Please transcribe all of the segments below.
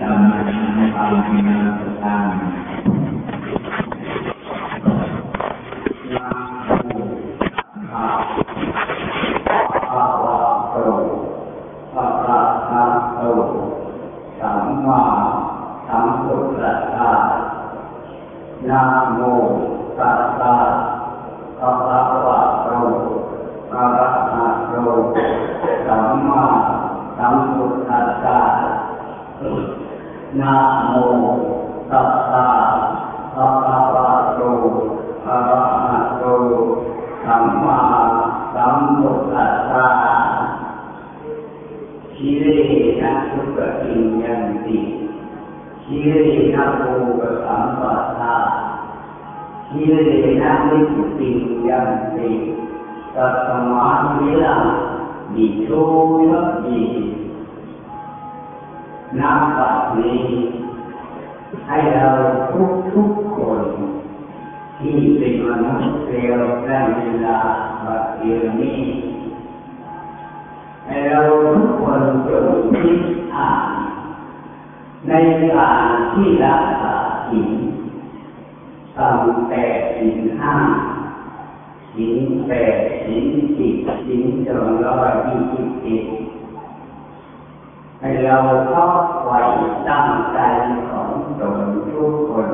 จำในความเป็นนามตามนาโมตัสสะภะคะวะโตอะระหะโตสัมมาสัมพุทธัสสะนะโมตัสสะภะคะวะโตอะระหะโตสัมมาสัมพุทธัสสะ นะโมตัสสะภะคะวะโตอะระหะโตสัมมาสั มพุทธัสสะชีเรนะสุขติยันติชีเรนะโภคสัมปัสสะชีเรนะนิพพิยันติตัสมาธิลังดิโชยะตินับบัดนี้ให้เราทุกทุกคนที่เป็นมนุษย์เรียวได้เวลาบัดเดียวนี้ เราทุกคนจงคิดอ่านในการที่รักษาศีลทำแต่ศีลห้าศีลแปดศีลสิบศีลสองร้อยยี่สิบเอ็ดให้เราทอดไว้ตั้งใจของตนทุกคน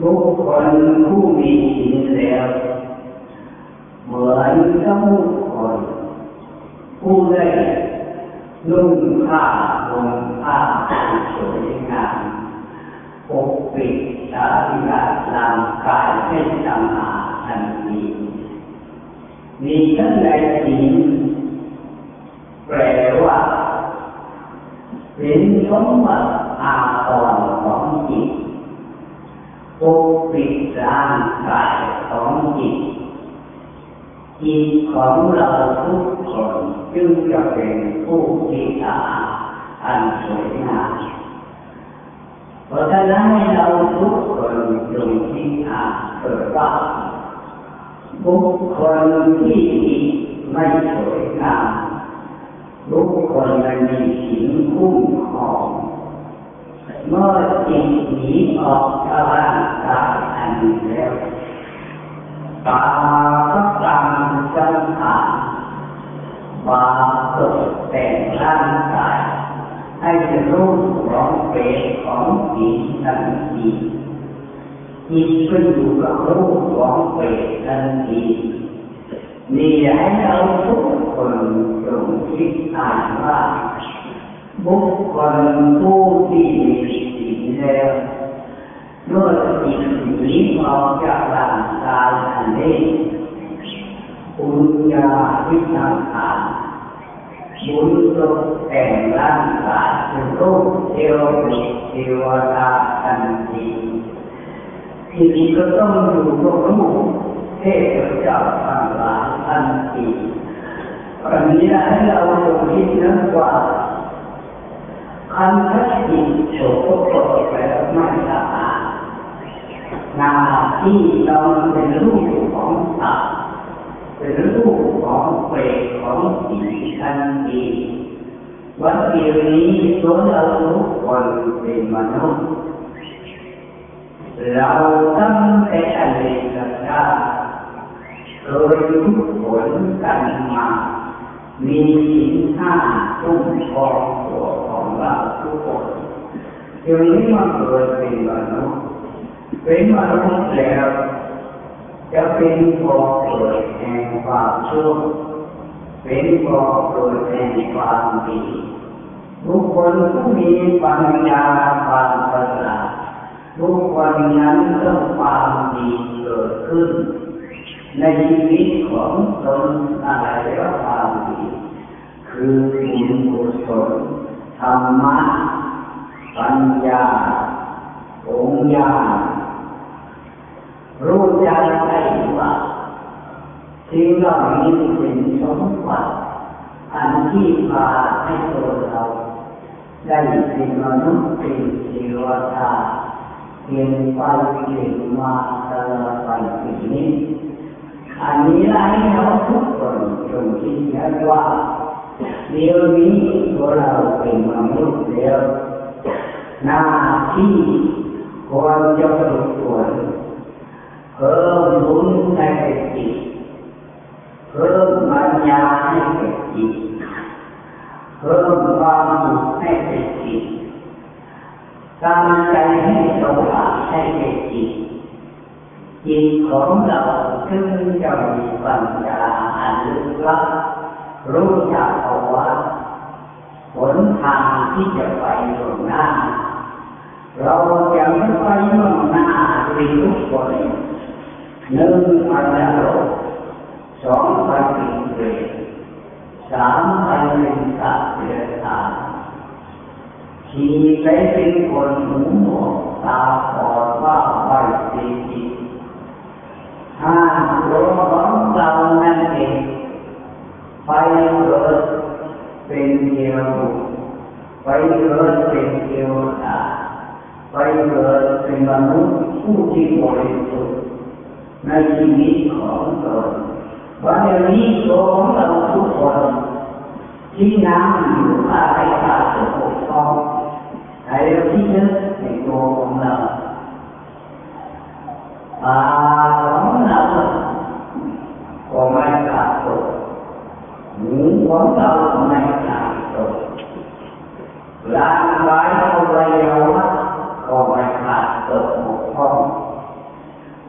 บุคคลผู้มีศีลแล้ว เหมือนกับบุคคล ผู้ได้นุ่งผ้าห่มผ้าสวยงามปกปิดสารีระร่างกายให้สงอาทันทีมีทั้งในศีลแปลว่าเป็นสมบัติอาภรณ์ของจิตปกปิดร่างกายของจิต จิตของเราทุกคนจึงจะเป็นผู้ที่สะอาดอันสวยงามเพราะฉะนั้นให้เราทุกคนจงที่อาเกิดว่าบุคคลที่ไม่สวยงามทุกคลนมันมีสิ่งคุ้มครองเมื่อจิตหนีออกจากร่างกายอันนี้แล้ว ตาก็ตามสังขารบาเกิดแต่งร่างกายให้เป็นรูปของเปรตของผี ด้วเมื่อจิตหนีออกจากร่างกายอันนี้ปุญญาวิสังขารบุญตกแต่งร่างกายเป็นรูปเทวบุตรเทวดาทันทีทีนี้ก็ต้องอยู่กับรูปเทพเจ้าทั้งหลายทันทีวันนี้ให้เราลงคิดนึกว่าคันทัศจิตโฉกโกรธแล้วไม่สะ อาดหน้าที่เราเป็นรูปของสัตว์เป็นรูปของเปรตของผีทันทีวันเดียวนี้ตัวเราทุกคน เป็นมนุษย์แต่อดีตชาติโดยทุกผลกันมามีสินห้าตุ้มครองตัวของเราทุกคนจึงนี้มาเกิดเป็นมนุษย์เป็นมนุษย์แล้วจะเป็นบ่อเกิดแห่งความชั่วเป็นบ่อเกิดแห่งความดีบุคคลผู้มีปัญญาความฉลาทุกวันนั้นต้องความดีเกิดขึ้น ในชีวิตของตนอะไรแล้วความดีคือบุญกุศลธรรมะปัญญาองค์ญา รู้ใจได้ว่าสิ่งเหล่านี้เป็นสมบัติอันที่พาให้ตัวเราได้เป็นมนุษย์เป็นเทวดาเปลี่ยนไปเปลี่ยนมาตลอดไปปีนี้อันนี้ให้เราทุกคนจงคิดว่าเดี๋ยวนี้ตัวเราเป็นมนุษย์แล้วหน้าที่ควรจะฝึกฝน เพิ่มบุญให้แก่จิตเพิ่มปัญญาให้แก่จิตเพิ่มความสุขให้แก่จิตตั้งใจให้สว่างให้แก่จิตจิตของเราซึ่งจะมีปัญญาอันลึกลับรู้จักเอาว่าหนทางที่จะไปตรงหน้า เราจะไม่ไปเมืองหน้าเป็นทุกคน หนึ่งพันโลกสองพันเป็นเวรสามพันเป็นสัตว์เดรัจฉานสี่ไปเป็นคนหูหนวกตาบอดว่าไปสีจิตห้าโลกของเรานั่นเองไปเกิดเป็นเทวบุตรไปเกิดเป็นเทวดาไปเกิดเป็นมนุษย์ผู้ที่บริสุทธิ์ ในชีวิตของตนวันนี้ตัวของเราทุกคนที่น้ำอยู่อะไรขาดตกพร่องให้เราที่นึกในตัวของเราตาของเราก็ไม่ขาดตกหูของเราก็ไม่ขาดตกร่างกายอวัยวะก็ไม่ขาดตกบกพร่อง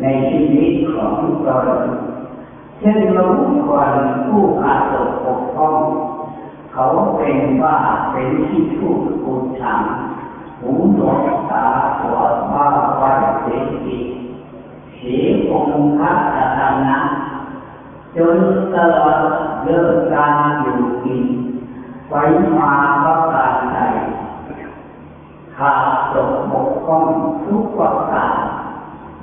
ในชีวิตของตนเช่นรู้คนผู้ขาตกปกป้อง เขาเป็นว่าเป็นที่พูดพูดทำหูหนวกตาปวบ้าไปเสียจิสียองค์พระธรรมะจนตลอดเลิกการอยู่กินไว้มาประการใดขาดตกบกพร่องทุกประการ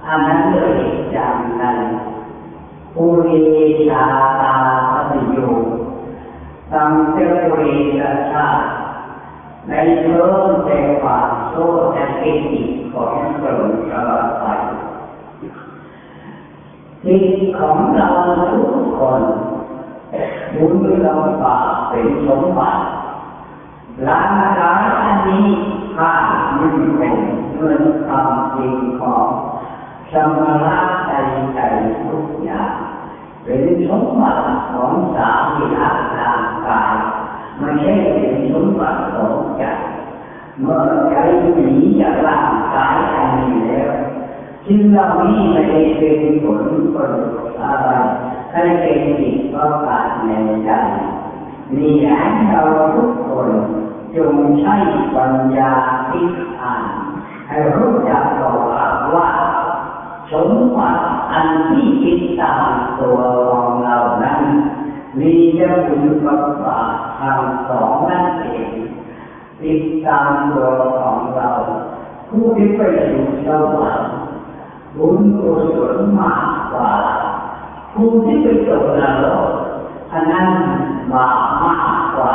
อันนั้นเลยจากนั้นปุริชาตาปฏิโยตังเจริชาติในเพิ่มแต่ความโซ่แต่เกิของตนตลอดไปจิตของเราทุกคนบุญเราบาปเป็นสมบัติร่างกายอันนี้ข้ามันเป็นเงินคำจริงของ สมรรถใจใจทุกอย่างเป็นสมบัติของสามีอาร่างกายไม่ใช่เป็นสมบัติของใจเมื่อใจหนีจากร่างกายอันนี้แล้วจึงเรานี้ไม่ได้เป็นผลประโยชน์อะไรให้เป็นจิตประกาศในใจมีให้เราทุกคนจงใช้ปัญญาคิดอ่านให้รู้จักตัวว่า สมบัติอันที่คิดตามตัวของเรานั้นมีจะคุณกับบาปทางสองนั่นเองติดตามตัวของเรา ผู้ที่ไปสู่สวรรค์บุญกุศลมากกว่า ผู้ที่ไปตกนรกอันนั้นบาปมากกว่า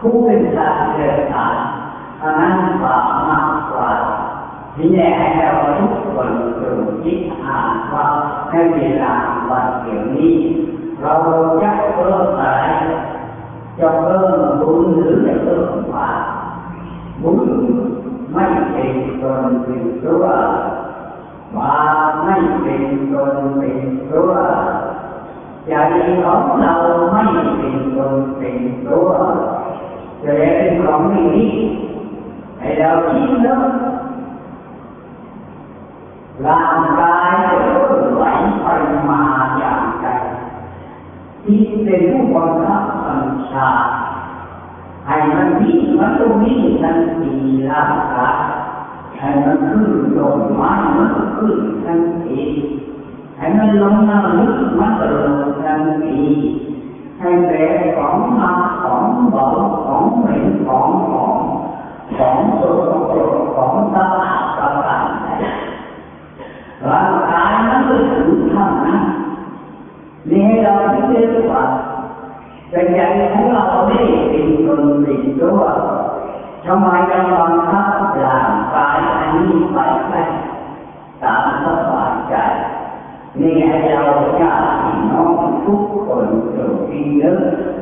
ผู้เป็นสัตว์เดรัจฉานอันนั้นบาปมาก กว่าที่แน่เราทุกคนจงคิดอ่านว่าให้เวลาวันเดี๋ยวนี้เราจะเพิ่มอะไรจะเพิ่มบุญห รือจะเพิ่มบาปบุญไม่เป็นตนเป็นตัวบาปไม่เป็นตนเป็นตัวใจของเราไม่เป็นตนเป็นตัวจะเป็นของนี้ให้เราคิดเนาะร่างกายจะไหวไปมาอย่างไรที่เป็นผู้บังคับบัญชาให้มันวิ่งมันต้องวิ่งทันทีร่างกายให้มันขึ้นลงไม้มันขึ้นทันทีให้มันลงน้ำลึกมันก็ลงทันทีให้ให้เป็นของมาของบอกของเหม็นของหอมของสกปรกของสะอาดสะอาด ร่างกายนั้นก็ถึงเท่านั้นนี่ให้เราพิจารณาเป็นใจของเราได้เป็นคนเป็นตัวทำไมยังบังคับร่างกายอันนี้ไปได้ตามสบายใจนี่ให้เราญาติน้องทุกคนจงพินึก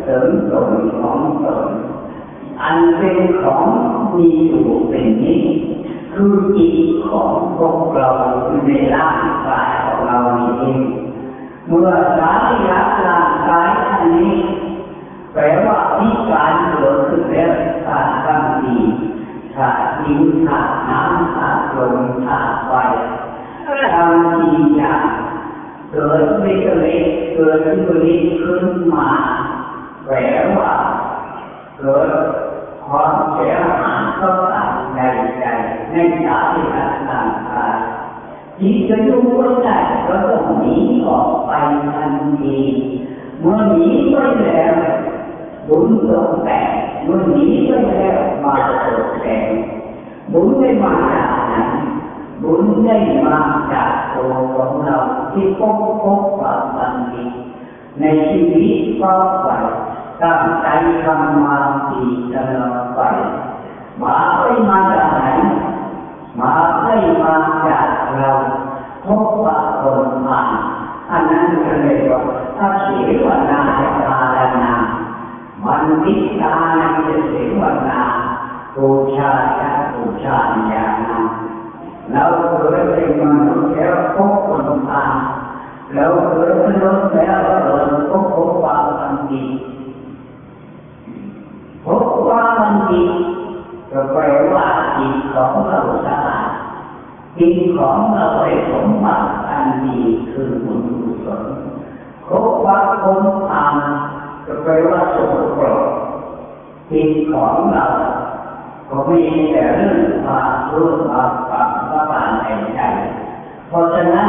ถึงตนของตนอันเป็นของมีอยู่เป็นนี้ คือจิตของพวกเราในร่างกายของเราเองเมื่อสารีระร่างกายอันนี้แปลว่าพิการเกิดขึ้นแล้วขาดบางทีขาดดินขาดน้ำขาดลมขาดไฟบางทีอย่างเกิดเล็กๆเกิดขึ้นขึ้นมาแปลว่าเกิดความเสียหายก็ตามในใจ ในสารีระร่างกายที่จะรู้ว่าได้ก็ต้องหนีออกไปทันทีเมื่อหนีไปแล้วบุญตกแต่งเมื่อหนีไปแล้วมาตกแต่งบุญได้มาจากไหนบุญได้มาจากตัวของเราที่พบพบความบัณฑิตในชีวิตก็ไปตั้งใจทำมาดีตลอดไปมาไม่มาจากไหน มาไม่มาจากเราพบว่าคนผ่านอันนั้นก็เลยว่าถ้าเสีวนาตาลนามันวิตานันจะเสีวนาบูชาจะบูชาอย่างนั้นเราเกิดเป็นมนุษย์แล้วพบคนผ่านเราเกิดเป็นมนุษย์แล้วเราพบพบความสันติพบความสันติก็แปลว่าจิตของเราสะ อาดจิตของเราไปสมบัติอันดีคือบุญกุศลครบว่าคนทำก็แปลว่าสกปรกจิตของเราก็มีแต่เรื่องความรู้ความฝังความในใจเพราะฉะนั้น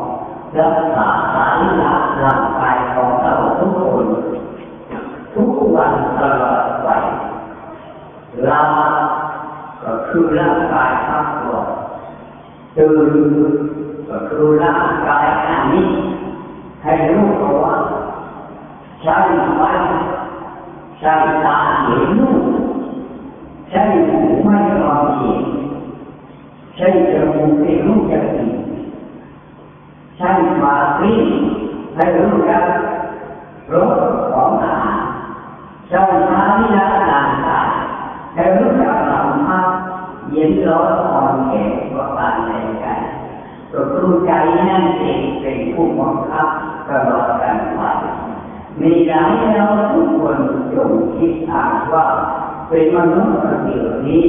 รักษาสายหลักร่างกายของเราทุกคน ทุกวันตลอดไปเราก็คือร่างกายทั้งตัวตื่นก็คือร่างกายอันนี้ ให้รู้ว่าใช้ไว้ใช้ตาเห็นรูปใช้หูไม่มองเห็นใช้จมูกให้รู้จักกลิ่น ใช้ปากลิ้นให้รู้จักรสของอาหารใช้ตาที่ละร่างกายให้รู้จักสัมผัสเย็นร้อนอ่อนแข็งกว่าการในใจก็คือใจนั่นเองเป็นผู้บังคับตลอดการไปมีอยากให้เราทุกคนจงคิดอ่านว่าเป็นมนุษย์เดียวนี้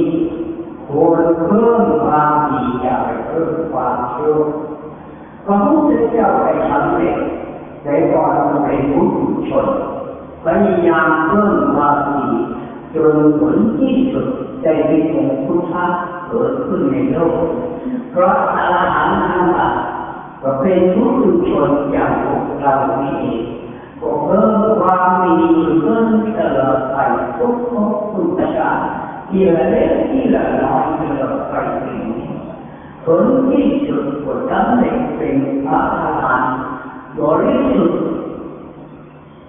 ควรเพิ่มความดีอย่าไปเพิ่มความชั่ว พระพุทธเจ้าไปสำเร็จในก่อนเป็นผู้ชนพยายามเพิ่มความดีจนผลที่สุดได้มีองค์พุทธะเกิดขึ้นในโลก เพราะอรหันต์ทั้งหลายก็เป็นผู้ชนอย่างพวกเรานี่เองก็เพิ่มความดีเพิ่มตลอดไปทุกภพทุกชาติทีละเล็กทีละน้อยตลอดไปถึง ผลที่สุดก็สำเร็จเป็นพระอรหันต์บริสุทธิ์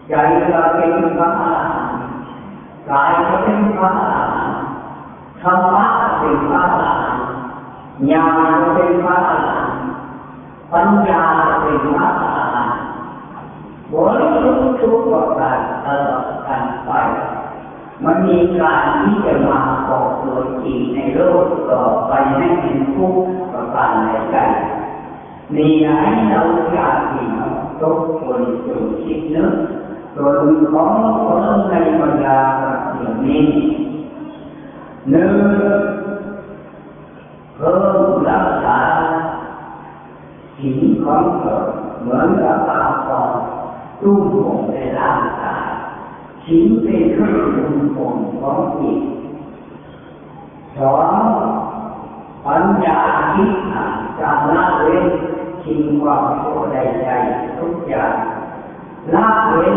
ใจเราเป็นพระอรหันต์กายก็เป็ มันมีการที่จะมาออกตัวจริงในโลกต่อไปให้เป็นทุกประการในใจมีให้เราอยากที่เราทุกคนจงคิดนึกส่วนของคนในบรรดาประเทศนี้หนึ่งเพิ่มรักษาสิ่งของตนเหมือนกับอาภรตู้ผมในร่างกาย สิ่งเป็นเครื่องมือผมของจิตสองปัญญาคิดอ่านจำละเว้นทิ้งความชั่วใดๆทุกอย่างละเว้น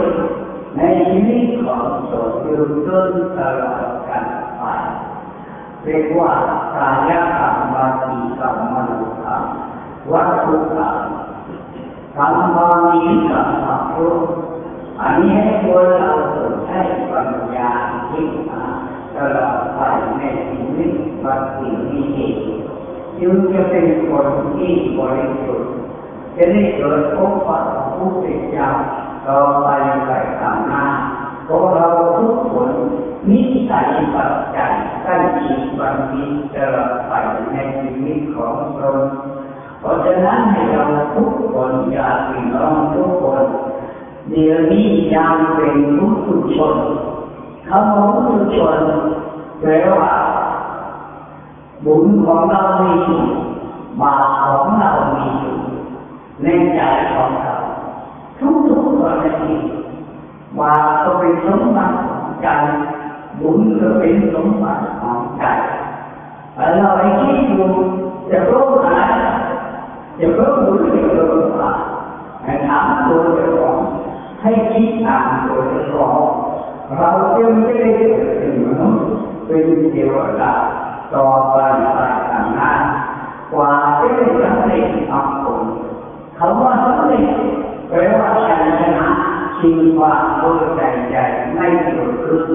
ในชีวิตของตนอยู่จนตลอดกันไปเรียกว่ากายกรรมวาจีกรรมมโนกรรมวัตถุกรรมกรรมวาจีกรรมสัพพุอันนี้ให้ตัวเราิดมาตลอดไปในชีวิตปฏิบัติจึงจะเป็นคนที่บริสุทธิ์จะได้เกิดพบปะผู้เป็นเจ้าต่อไปไปตามหน้าเพราะเราทุกคนนิสัยปัจจัยใกล้ชิดบัณฑิตตลอดไปในชีวิตของตนเพราะฉะนั้นให้เราทุกคนอยากพี่น้องทุกคนเดี๋ยวนี้ยังเป็นผู้ทุชน คำว่าผู้ชนแปลว่าบุญของเรามีอยู่บาปของเรามีอยู่ในใจของเราทุกทุกๆกรณีบาปก็เป็นสมบัติของใจบุญก็เป็นสมบัติของใจเราไอ้คิดดูจะรู้อะไรจะรู้บุญจะรู้บาปให้ถามตัวเองให้คิดตามโดยเฉพาะ เราจึงไม่ได้เกิดเป็นมนุษย์เป็นเทวดาต่อไปไปทางหน้ากว่าจะได้สำเร็จทำผลคำว่าสำเร็จแปลว่าชัยชนะชิงความโดยใจใจไม่เกิดขึ้น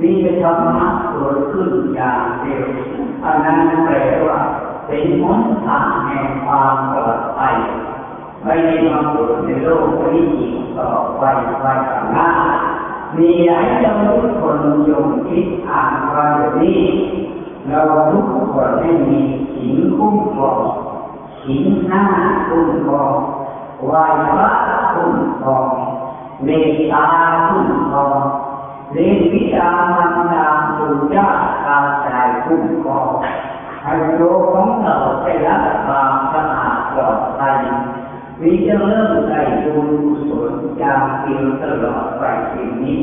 มีธรรมะเกิดขึ้นอย่างเดียวอันนั้นแปลว่าเป็นหนทางแห่งความปลอดภัยไม่ได้มาเกิดในโลกนี้อีกต่อไปไปข้างหน้า มีให้เราทุกคนยงคิดอ่านวันนี้ เราทุกคนให้มีสิ่งคุ้มครองสิ่งหน้าคุ้มครองไหวพระคุ้มครองเมตตาคุ้มครองเรียนวิชามันดาสุญาตาใจคุ้มครองให้โลกของเราได้รับความสะอาดปลอดภัย วิจะเริ่มใจบุญกุศลจากเพียงตลอดไปสิ่งนี้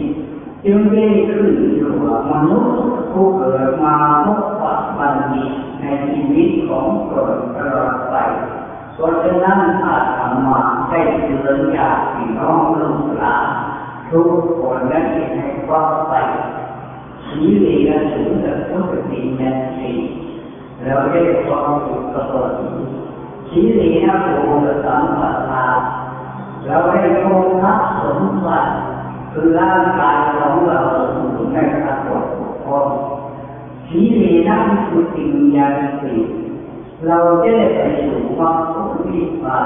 จึงได้ขึ้นอยู่ว่ามนุษย์ผู้เกิดมาพบปะบัณฑิตในชีวิตของตนตลอดไปเพราะฉะนั้นอาตมาได้เตือนญาติพี่น้องลูกหลานทุกคนนั้นให้ฟังไปสีเหลืองสูงจากพุทธดินแดนสีเราได้ความสุขตัวนี้ชี วิตนะโภคสัมปทาเราได้โภคสมบัติคือร่างกายของเราสมบูรณ์ในพระพุทธองค์ชีวิตนั้นคือสิ่งย่างสิเราจะได้ไปสู่ความสุขนิพพา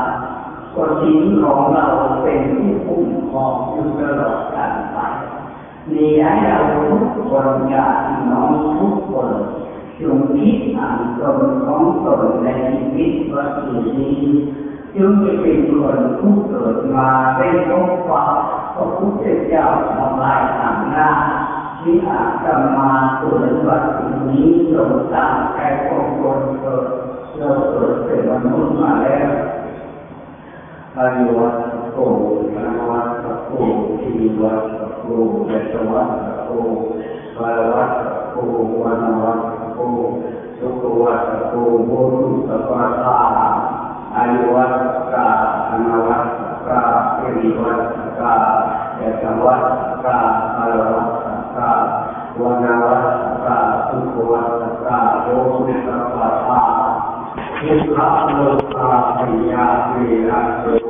ก็ชีวิตของเราเป็นผู้คุ้มครองอยู่ตลอดกาลไปนี่ให้เราทุกคนอยากน้องทุกคน จงคิดอ่านตนของตนในชีวิตว่าสิ่งนี้จึงจะเป็นคนผู้เกิดมาได้พบปะพระพุทธเจ้าทำลายต่างหน้าที่อาจจะมาเกิดว่าสิ่งนี้จงตั้งใจของคนเกิดเราเกิดเป็นมนุษย์มาแล้วอายุวัตโกธนวัตโกชีวัตโกเดชวัตโกวารวัตโกวานวัตโกสุขวัตโกโมรุสสสาอายุวัตกาธนวัตกาสิริวัตกาเดชวัตกาวารวัตกาวาวัตกาสุขวัตกาโมรุสปัสสาทุกขโลกาปิยาเวระ